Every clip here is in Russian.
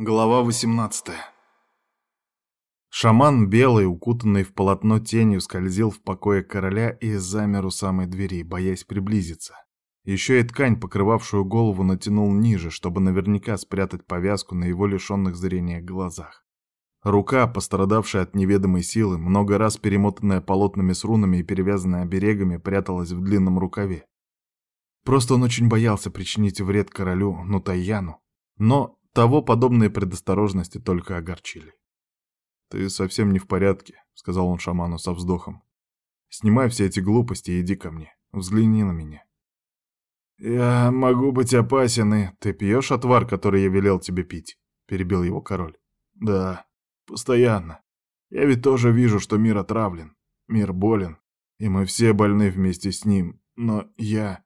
Глава 18 Шаман белый, укутанный в полотно тенью, скользил в покое короля и замер у самой двери, боясь приблизиться. Еще и ткань, покрывавшую голову, натянул ниже, чтобы наверняка спрятать повязку на его лишенных зрения глазах. Рука, пострадавшая от неведомой силы, много раз перемотанная полотнами с рунами и перевязанная оберегами, пряталась в длинном рукаве. Просто он очень боялся причинить вред королю Нутайяну, но того подобные предосторожности только огорчили. «Ты совсем не в порядке», — сказал он шаману со вздохом. «Снимай все эти глупости и иди ко мне. Взгляни на меня». «Я могу быть опасен, и ты пьешь отвар, который я велел тебе пить?» — перебил его король. «Да, постоянно. Я ведь тоже вижу, что мир отравлен, мир болен, и мы все больны вместе с ним. Но я...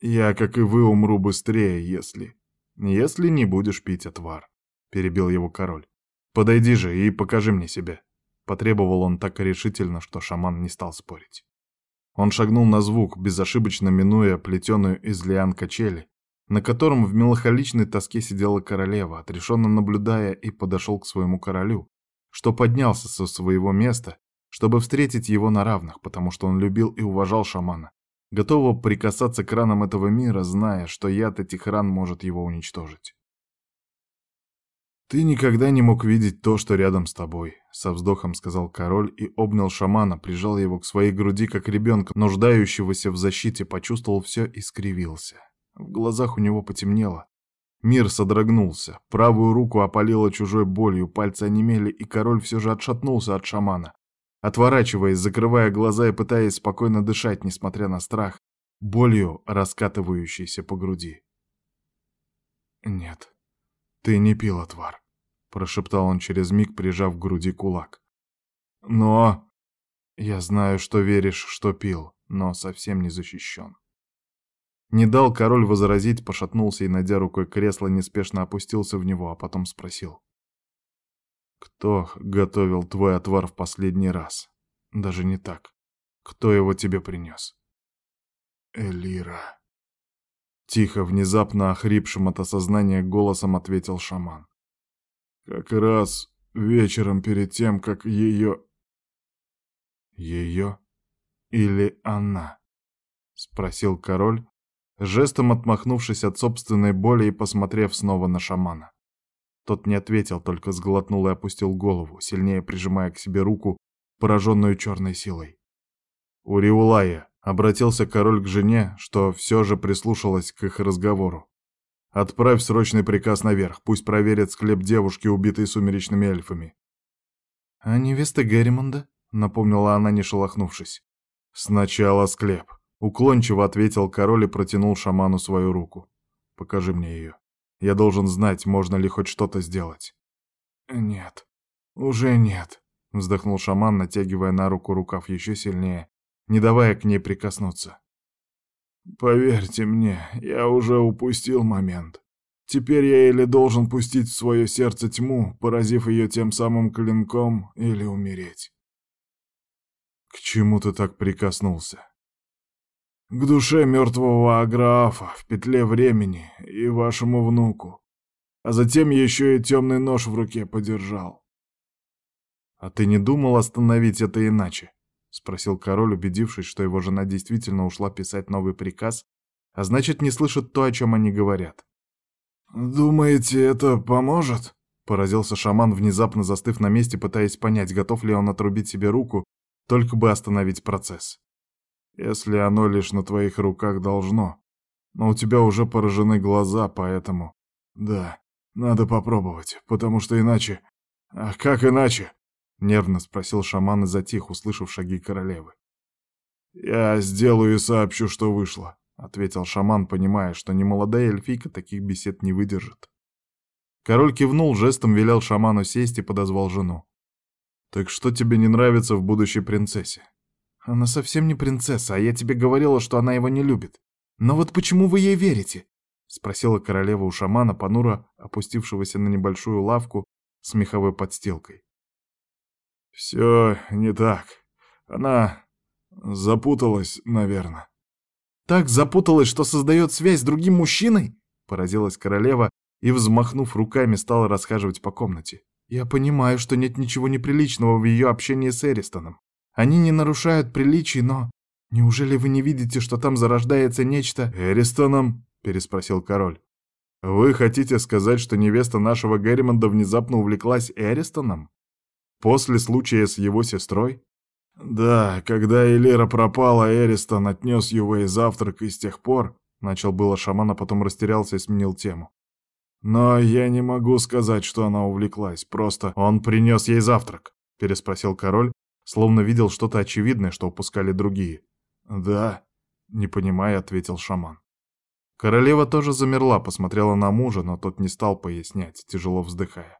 Я, как и вы, умру быстрее, если...» «Если не будешь пить отвар», — перебил его король. «Подойди же и покажи мне себя». Потребовал он так решительно, что шаман не стал спорить. Он шагнул на звук, безошибочно минуя плетеную из лиан качели, на котором в меланхоличной тоске сидела королева, отрешенно наблюдая, и подошел к своему королю, что поднялся со своего места, чтобы встретить его на равных, потому что он любил и уважал шамана, готового прикасаться к ранам этого мира, зная, что яд этих ран может его уничтожить. «Ты никогда не мог видеть то, что рядом с тобой», — со вздохом сказал король и обнял шамана, прижал его к своей груди, как ребенка, нуждающегося в защите, почувствовал все и скривился. В глазах у него потемнело. Мир содрогнулся, правую руку опалило чужой болью, пальцы онемели, и король все же отшатнулся от шамана, отворачиваясь, закрывая глаза и пытаясь спокойно дышать, несмотря на страх, болью, раскатывающейся по груди. «Нет, ты не пил отвар», — прошептал он через миг, прижав к груди кулак. «Но...» «Я знаю, что веришь, что пил, но совсем не защищен». Не дал король возразить, пошатнулся и, найдя рукой кресло, неспешно опустился в него, а потом спросил. Кто готовил твой отвар в последний раз? Даже не так. Кто его тебе принес? Элира. Тихо, внезапно охрипшим от осознания голосом ответил шаман. Как раз вечером перед тем, как ее... Ее или она? Спросил король, жестом отмахнувшись от собственной боли и посмотрев снова на шамана. Тот не ответил, только сглотнул и опустил голову, сильнее прижимая к себе руку, пораженную черной силой. «Уриулая!» — обратился король к жене, что все же прислушалась к их разговору. «Отправь срочный приказ наверх, пусть проверят склеп девушки, убитой сумеречными эльфами». «А невеста Герримонда?» — напомнила она, не шелохнувшись. «Сначала склеп», — уклончиво ответил король и протянул шаману свою руку. «Покажи мне ее». Я должен знать, можно ли хоть что-то сделать. Нет, уже нет, вздохнул шаман, натягивая на руку рукав еще сильнее, не давая к ней прикоснуться. Поверьте мне, я уже упустил момент. Теперь я или должен пустить в свое сердце тьму, поразив ее тем самым клинком, или умереть. К чему ты так прикоснулся? К душе мертвого Аграафа в петле времени и вашему внуку. А затем еще и темный нож в руке подержал. «А ты не думал остановить это иначе?» — спросил король, убедившись, что его жена действительно ушла писать новый приказ, а значит, не слышит то, о чем они говорят. «Думаете, это поможет?» — поразился шаман, внезапно застыв на месте, пытаясь понять, готов ли он отрубить себе руку, только бы остановить процесс если оно лишь на твоих руках должно. Но у тебя уже поражены глаза, поэтому... Да, надо попробовать, потому что иначе... А как иначе? Нервно спросил шаман и затих, услышав шаги королевы. «Я сделаю и сообщу, что вышло», — ответил шаман, понимая, что немолодая эльфийка таких бесед не выдержит. Король кивнул, жестом велел шаману сесть и подозвал жену. «Так что тебе не нравится в будущей принцессе?» Она совсем не принцесса, а я тебе говорила, что она его не любит. Но вот почему вы ей верите? Спросила королева у шамана, понуро опустившегося на небольшую лавку с меховой подстилкой. Все не так. Она запуталась, наверное. Так запуталась, что создает связь с другим мужчиной? Поразилась королева, и, взмахнув руками, стал расхаживать по комнате. «Я понимаю, что нет ничего неприличного в ее общении с Эристоном. Они не нарушают приличий, но... Неужели вы не видите, что там зарождается нечто...» «Эристоном?» — переспросил король. «Вы хотите сказать, что невеста нашего Герримонда внезапно увлеклась Эристоном? После случая с его сестрой?» «Да, когда Элира пропала, Эристон отнес Ювей завтрак, и с тех пор...» Начал было шаман, а потом растерялся и сменил тему. «Но я не могу сказать, что она увлеклась, просто он принес ей завтрак», — переспросил король, словно видел что-то очевидное, что упускали другие. «Да», — не понимая, ответил шаман. Королева тоже замерла, посмотрела на мужа, но тот не стал пояснять, тяжело вздыхая.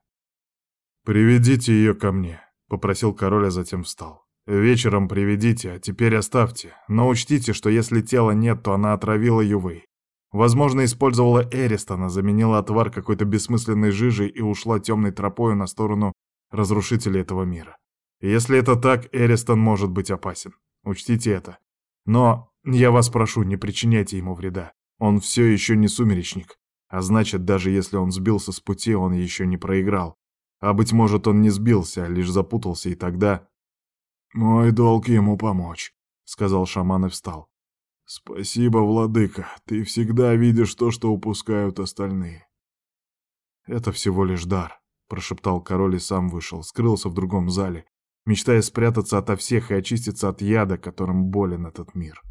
«Приведите ее ко мне», — попросил король, а затем встал. «Вечером приведите, а теперь оставьте. Но учтите, что если тела нет, то она отравила Ювей. Возможно, использовала Эристона, заменила отвар какой-то бессмысленной жижей и ушла темной тропою на сторону разрушителей этого мира. Если это так, Эристон может быть опасен. Учтите это. Но я вас прошу, не причиняйте ему вреда. Он все еще не сумеречник, а значит, даже если он сбился с пути, он еще не проиграл. А быть может, он не сбился, а лишь запутался, и тогда... «Мой долг ему помочь», — сказал шаман и встал. «Спасибо, владыка, ты всегда видишь то, что упускают остальные». «Это всего лишь дар», — прошептал король и сам вышел, скрылся в другом зале, мечтая спрятаться ото всех и очиститься от яда, которым болен этот мир.